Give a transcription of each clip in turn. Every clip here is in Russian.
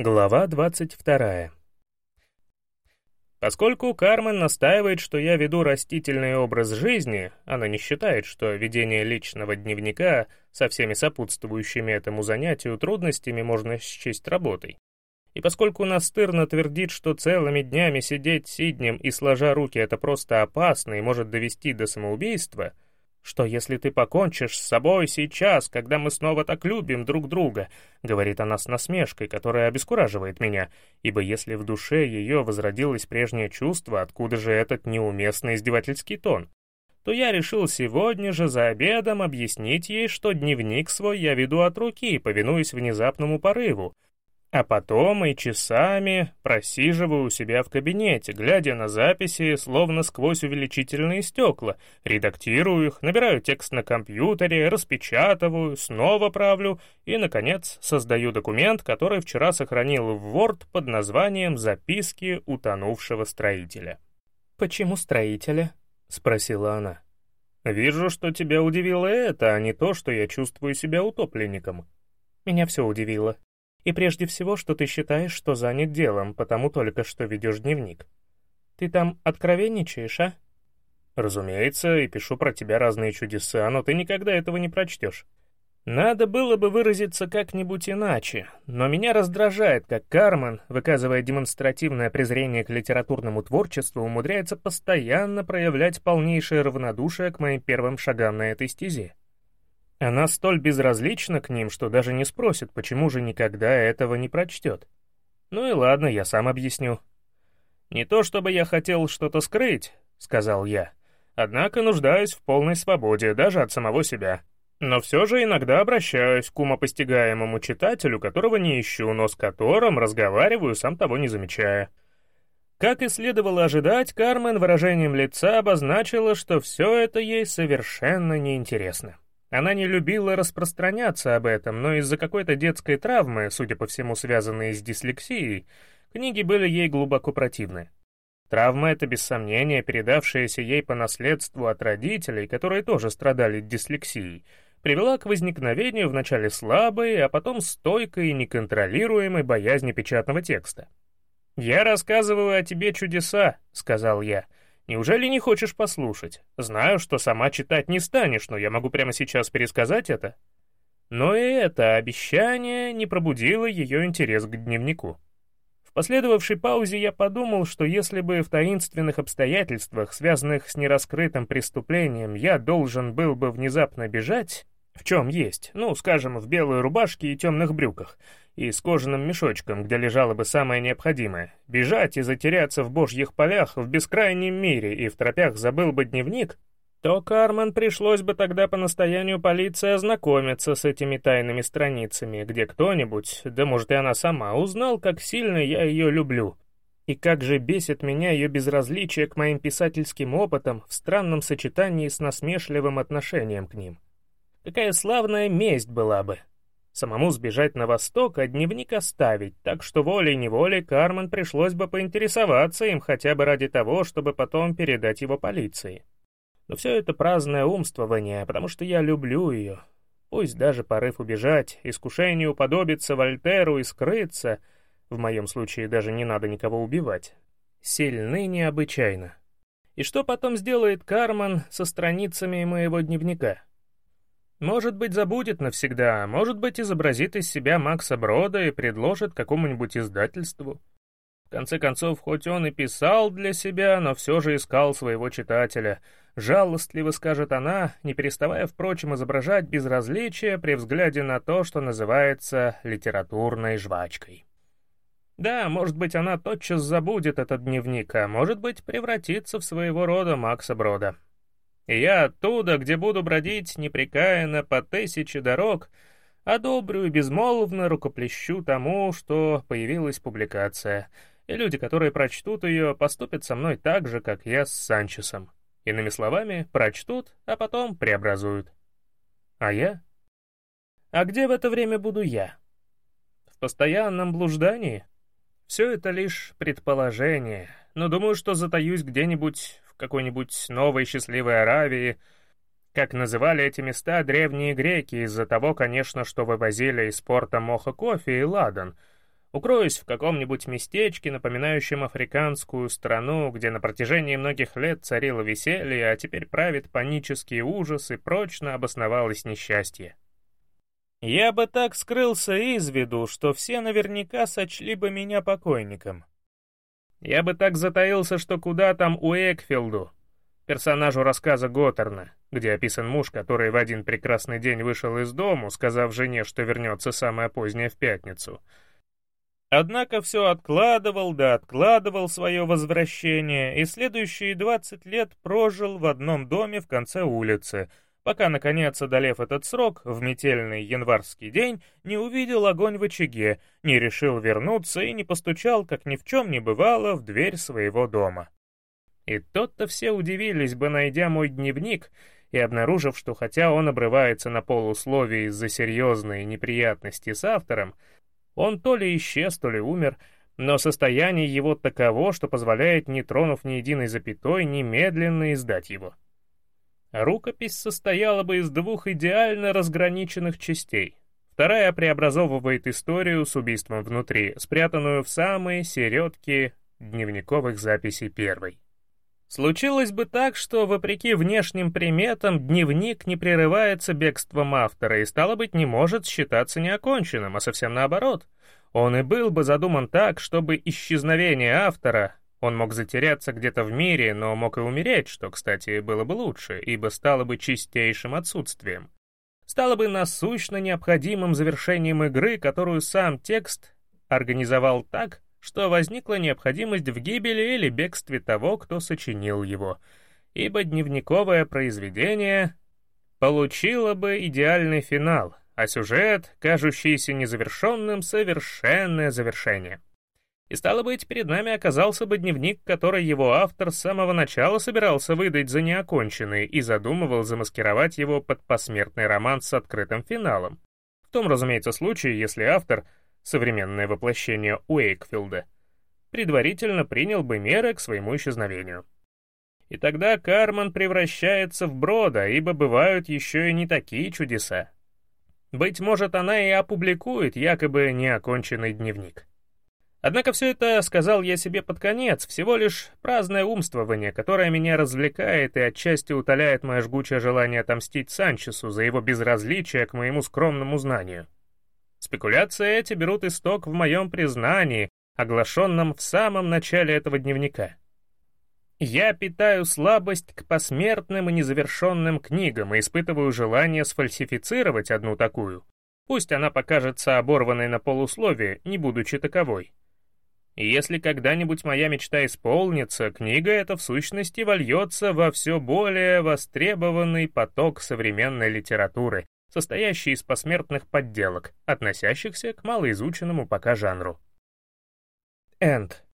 Глава 22. Поскольку Кармен настаивает, что я веду растительный образ жизни, она не считает, что ведение личного дневника со всеми сопутствующими этому занятию трудностями можно счесть работой. И поскольку настырно твердит, что целыми днями сидеть сиднем и сложа руки это просто опасно и может довести до самоубийства — что если ты покончишь с собой сейчас, когда мы снова так любим друг друга, говорит она с насмешкой, которая обескураживает меня, ибо если в душе ее возродилось прежнее чувство, откуда же этот неуместный издевательский тон? то я решил сегодня же за обедом объяснить ей, что дневник свой я веду от руки, повинуясь внезапному порыву, а потом и часами просиживаю у себя в кабинете, глядя на записи, словно сквозь увеличительные стекла, редактирую их, набираю текст на компьютере, распечатываю, снова правлю и, наконец, создаю документ, который вчера сохранил в Word под названием «Записки утонувшего строителя». «Почему строителя?» — спросила она. «Вижу, что тебя удивило это, а не то, что я чувствую себя утопленником». «Меня все удивило», и прежде всего, что ты считаешь, что занят делом, потому только что ведешь дневник. Ты там откровенничаешь, а? Разумеется, и пишу про тебя разные чудеса, но ты никогда этого не прочтешь. Надо было бы выразиться как-нибудь иначе, но меня раздражает, как Кармен, выказывая демонстративное презрение к литературному творчеству, умудряется постоянно проявлять полнейшее равнодушие к моим первым шагам на этой стезе. Она столь безразлична к ним, что даже не спросит, почему же никогда этого не прочтет. Ну и ладно, я сам объясню. «Не то чтобы я хотел что-то скрыть», — сказал я, «однако нуждаюсь в полной свободе, даже от самого себя. Но все же иногда обращаюсь к умопостигаемому читателю, которого не ищу, но с которым разговариваю, сам того не замечая». Как и следовало ожидать, Кармен выражением лица обозначила, что все это ей совершенно неинтересно. Она не любила распространяться об этом, но из-за какой-то детской травмы, судя по всему связанной с дислексией, книги были ей глубоко противны. Травма эта, без сомнения, передавшаяся ей по наследству от родителей, которые тоже страдали дислексией, привела к возникновению вначале слабой, а потом стойкой и неконтролируемой боязни печатного текста. «Я рассказываю о тебе чудеса», — сказал я, — Неужели не хочешь послушать? Знаю, что сама читать не станешь, но я могу прямо сейчас пересказать это. Но и это обещание не пробудило ее интерес к дневнику. В последовавшей паузе я подумал, что если бы в таинственных обстоятельствах, связанных с нераскрытым преступлением, я должен был бы внезапно бежать, в чем есть, ну, скажем, в белой рубашке и темных брюках, и с кожаным мешочком, где лежало бы самое необходимое. Бежать и затеряться в божьих полях в бескрайнем мире и в тропях забыл бы дневник, то Кармен пришлось бы тогда по настоянию полиции ознакомиться с этими тайными страницами, где кто-нибудь, да может и она сама, узнал, как сильно я ее люблю. И как же бесит меня ее безразличие к моим писательским опытам в странном сочетании с насмешливым отношением к ним. Какая славная месть была бы, Самому сбежать на восток, а дневник оставить, так что волей-неволей Кармен пришлось бы поинтересоваться им хотя бы ради того, чтобы потом передать его полиции. Но все это праздное умствование, потому что я люблю ее. Пусть даже порыв убежать, искушение уподобиться Вольтеру и скрыться, в моем случае даже не надо никого убивать, сильны необычайно. И что потом сделает Кармен со страницами моего дневника? Может быть, забудет навсегда, может быть, изобразит из себя Макса Брода и предложит какому-нибудь издательству. В конце концов, хоть он и писал для себя, но все же искал своего читателя. Жалостливо скажет она, не переставая, впрочем, изображать безразличие при взгляде на то, что называется литературной жвачкой. Да, может быть, она тотчас забудет этот дневник, а может быть, превратится в своего рода Макса Брода. И я оттуда, где буду бродить непрекаянно по тысяче дорог, одобрю и безмолвно рукоплещу тому, что появилась публикация, и люди, которые прочтут ее, поступят со мной так же, как я с Санчесом. Иными словами, прочтут, а потом преобразуют. А я? А где в это время буду я? В постоянном блуждании? Все это лишь предположение, но думаю, что затаюсь где-нибудь какой-нибудь новой счастливой Аравии, как называли эти места древние греки из-за того, конечно, что вывозили из порта моха кофе и ладан. укроюсь в каком-нибудь местечке, напоминающем африканскую страну, где на протяжении многих лет царило веселье, а теперь правит панический ужас и прочно обосновалось несчастье. Я бы так скрылся из виду, что все наверняка сочли бы меня покойником. Я бы так затаился, что куда там у Экфилду, персонажу рассказа Готтерна, где описан муж, который в один прекрасный день вышел из дому, сказав жене, что вернется самое позднее в пятницу. Однако все откладывал да откладывал свое возвращение, и следующие 20 лет прожил в одном доме в конце улицы — пока, наконец, одолев этот срок, в метельный январский день, не увидел огонь в очаге, не решил вернуться и не постучал, как ни в чем не бывало, в дверь своего дома. И тот-то все удивились бы, найдя мой дневник, и обнаружив, что хотя он обрывается на полусловие из-за серьезной неприятности с автором, он то ли исчез, то ли умер, но состояние его таково, что позволяет, не тронув ни единой запятой, немедленно издать его. Рукопись состояла бы из двух идеально разграниченных частей. Вторая преобразовывает историю с убийством внутри, спрятанную в самые середки дневниковых записей первой. Случилось бы так, что, вопреки внешним приметам, дневник не прерывается бегством автора и, стало быть, не может считаться неоконченным, а совсем наоборот. Он и был бы задуман так, чтобы исчезновение автора он мог затеряться где-то в мире, но мог и умереть, что, кстати, было бы лучше, ибо стало бы чистейшим отсутствием. Стало бы насущно необходимым завершением игры, которую сам текст организовал так, что возникла необходимость в гибели или бегстве того, кто сочинил его, ибо дневниковое произведение получило бы идеальный финал, а сюжет, кажущийся незавершенным, совершенное завершение. И стало быть, перед нами оказался бы дневник, который его автор с самого начала собирался выдать за неоконченный и задумывал замаскировать его под посмертный роман с открытым финалом. В том, разумеется, случае, если автор, современное воплощение Уэйкфилда, предварительно принял бы меры к своему исчезновению. И тогда Карман превращается в Брода, ибо бывают еще и не такие чудеса. Быть может, она и опубликует якобы неоконченный дневник. Однако все это, сказал я себе под конец, всего лишь праздное умствование, которое меня развлекает и отчасти утоляет мое жгучее желание отомстить Санчесу за его безразличие к моему скромному знанию. Спекуляции эти берут исток в моем признании, оглашенном в самом начале этого дневника. Я питаю слабость к посмертным и незавершенным книгам и испытываю желание сфальсифицировать одну такую. Пусть она покажется оборванной на полусловие, не будучи таковой. И если когда-нибудь моя мечта исполнится, книга эта в сущности вольется во все более востребованный поток современной литературы, состоящий из посмертных подделок, относящихся к малоизученному пока жанру. Энд.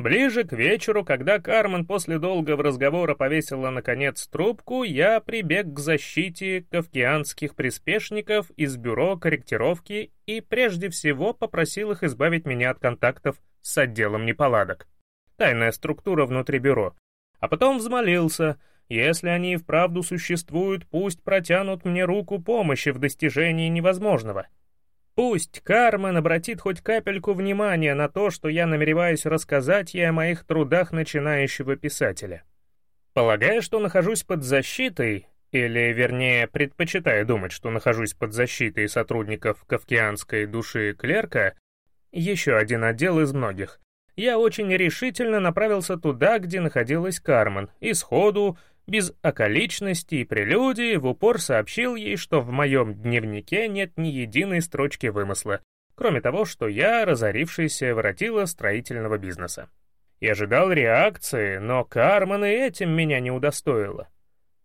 Ближе к вечеру, когда Кармен после долгого разговора повесила, наконец, трубку, я прибег к защите кавкианских приспешников из бюро корректировки и прежде всего попросил их избавить меня от контактов с отделом неполадок. Тайная структура внутри бюро. А потом взмолился, если они и вправду существуют, пусть протянут мне руку помощи в достижении невозможного. Пусть Кармен обратит хоть капельку внимания на то, что я намереваюсь рассказать ей о моих трудах начинающего писателя. Полагая, что нахожусь под защитой, или, вернее, предпочитая думать, что нахожусь под защитой сотрудников кавкианской души клерка, еще один отдел из многих, я очень решительно направился туда, где находилась Кармен, и сходу без околичности и прелюдии в упор сообщил ей, что в моем дневнике нет ни единой строчки вымысла, кроме того, что я разорившийся воротила строительного бизнеса. И ожидал реакции, но Кармен и этим меня не удостоила.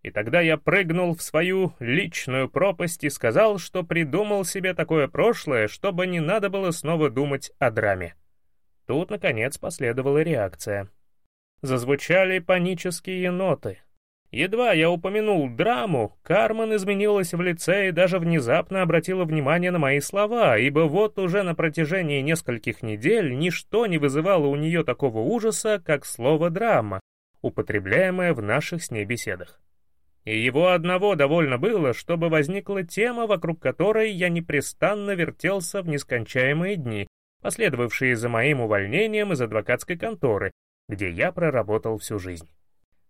И тогда я прыгнул в свою личную пропасть и сказал, что придумал себе такое прошлое, чтобы не надо было снова думать о драме. Тут, наконец, последовала реакция. Зазвучали панические ноты, Едва я упомянул драму, Кармен изменилась в лице и даже внезапно обратила внимание на мои слова, ибо вот уже на протяжении нескольких недель ничто не вызывало у нее такого ужаса, как слово «драма», употребляемое в наших с ней беседах. И его одного довольно было, чтобы возникла тема, вокруг которой я непрестанно вертелся в нескончаемые дни, последовавшие за моим увольнением из адвокатской конторы, где я проработал всю жизнь.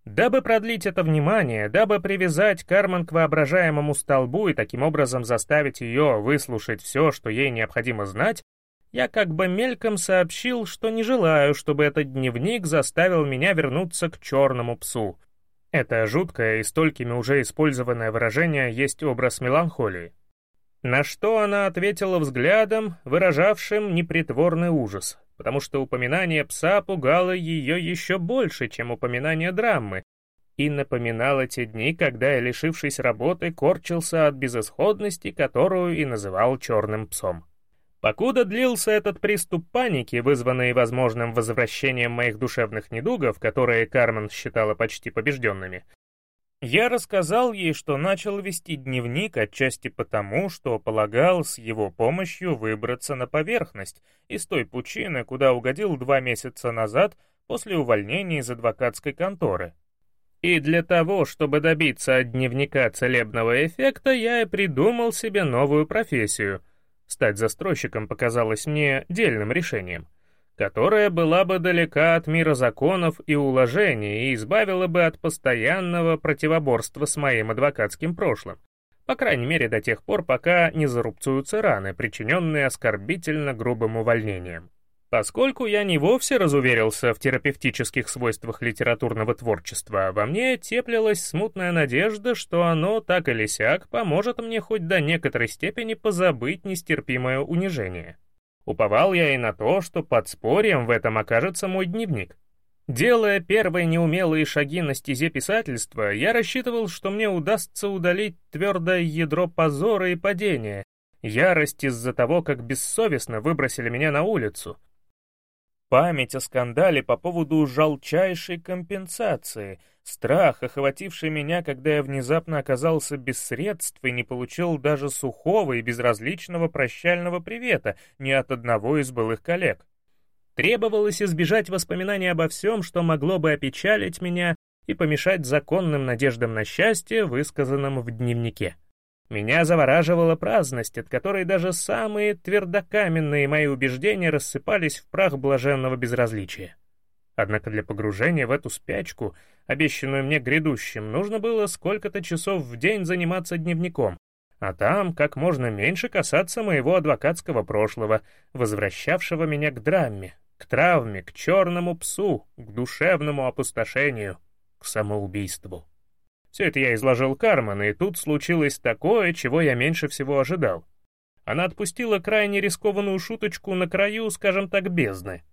Дабы продлить это внимание, дабы привязать Кармен к воображаемому столбу и таким образом заставить ее выслушать все, что ей необходимо знать, я как бы мельком сообщил, что не желаю, чтобы этот дневник заставил меня вернуться к черному псу. Это жуткое и столькими уже использованное выражение есть образ меланхолии. На что она ответила взглядом, выражавшим непритворный ужас, потому что упоминание пса пугало ее еще больше, чем упоминание драмы, и напоминало те дни, когда я, лишившись работы, корчился от безысходности, которую и называл черным псом. Покуда длился этот приступ паники, вызванный возможным возвращением моих душевных недугов, которые Кармен считала почти побежденными, я рассказал ей, что начал вести дневник отчасти потому, что полагал с его помощью выбраться на поверхность из той пучины, куда угодил два месяца назад после увольнения из адвокатской конторы. И для того, чтобы добиться от дневника целебного эффекта, я и придумал себе новую профессию. Стать застройщиком показалось мне дельным решением которая была бы далека от мира законов и уложений и избавила бы от постоянного противоборства с моим адвокатским прошлым, по крайней мере до тех пор, пока не зарубцуются раны, причиненные оскорбительно грубым увольнением. Поскольку я не вовсе разуверился в терапевтических свойствах литературного творчества, во мне теплилась смутная надежда, что оно, так или сяк, поможет мне хоть до некоторой степени позабыть нестерпимое унижение. Уповал я и на то, что подспорьем в этом окажется мой дневник. Делая первые неумелые шаги на стезе писательства, я рассчитывал, что мне удастся удалить твердое ядро позора и падения, ярость из-за того, как бессовестно выбросили меня на улицу, Память о скандале по поводу жалчайшей компенсации, страх, охвативший меня, когда я внезапно оказался без средств и не получил даже сухого и безразличного прощального привета ни от одного из былых коллег. Требовалось избежать воспоминаний обо всем, что могло бы опечалить меня и помешать законным надеждам на счастье, высказанным в дневнике. Меня завораживала праздность, от которой даже самые твердокаменные мои убеждения рассыпались в прах блаженного безразличия. Однако для погружения в эту спячку, обещанную мне грядущим, нужно было сколько-то часов в день заниматься дневником, а там как можно меньше касаться моего адвокатского прошлого, возвращавшего меня к драме, к травме, к черному псу, к душевному опустошению, к самоубийству. Все это я изложил Кармен, и тут случилось такое, чего я меньше всего ожидал. Она отпустила крайне рискованную шуточку на краю, скажем так, бездны.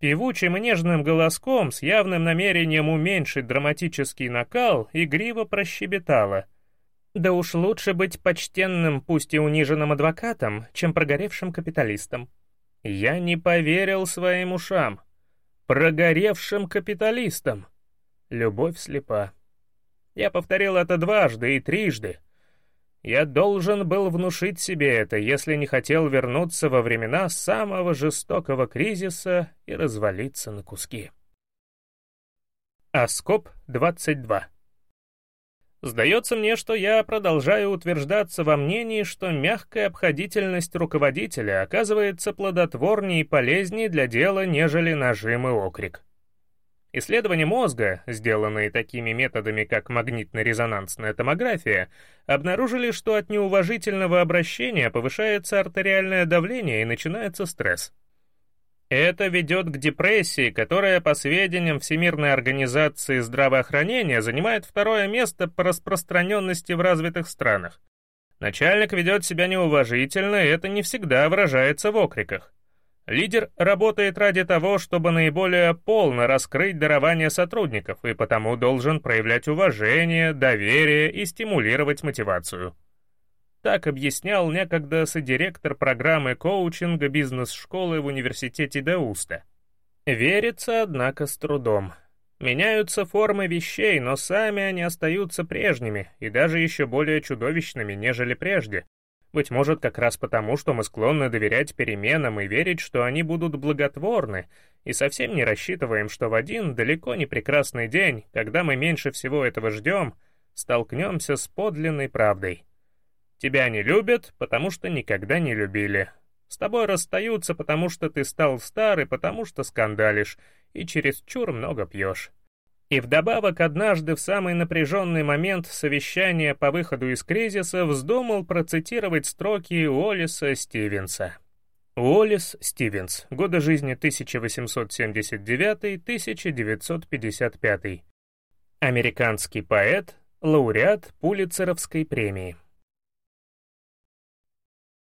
Певучим и нежным голоском, с явным намерением уменьшить драматический накал, игриво прощебетала. «Да уж лучше быть почтенным, пусть и униженным адвокатом, чем прогоревшим капиталистом». Я не поверил своим ушам. Прогоревшим капиталистом. Любовь слепа. Я повторил это дважды и трижды. Я должен был внушить себе это, если не хотел вернуться во времена самого жестокого кризиса и развалиться на куски. Аскоп 22 Сдается мне, что я продолжаю утверждаться во мнении, что мягкая обходительность руководителя оказывается плодотворнее и полезнее для дела, нежели нажим и окрик. Исследования мозга, сделанные такими методами, как магнитно-резонансная томография, обнаружили, что от неуважительного обращения повышается артериальное давление и начинается стресс. Это ведет к депрессии, которая, по сведениям Всемирной организации здравоохранения, занимает второе место по распространенности в развитых странах. Начальник ведет себя неуважительно, и это не всегда выражается в окриках. Лидер работает ради того, чтобы наиболее полно раскрыть дарование сотрудников и потому должен проявлять уважение, доверие и стимулировать мотивацию. Так объяснял некогда содиректор программы коучинга бизнес-школы в университете Деуста. Верится, однако, с трудом. Меняются формы вещей, но сами они остаются прежними и даже еще более чудовищными, нежели прежде, быть может, как раз потому, что мы склонны доверять переменам и верить, что они будут благотворны, и совсем не рассчитываем, что в один далеко не прекрасный день, когда мы меньше всего этого ждем, столкнемся с подлинной правдой. Тебя не любят, потому что никогда не любили. С тобой расстаются, потому что ты стал стар и потому что скандалишь, и чересчур много пьешь. И вдобавок однажды в самый напряженный момент совещания по выходу из кризиса вздумал процитировать строки Уоллиса Стивенса. Уоллес Стивенс. Годы жизни 1879-1955. Американский поэт, лауреат Пулитцеровской премии.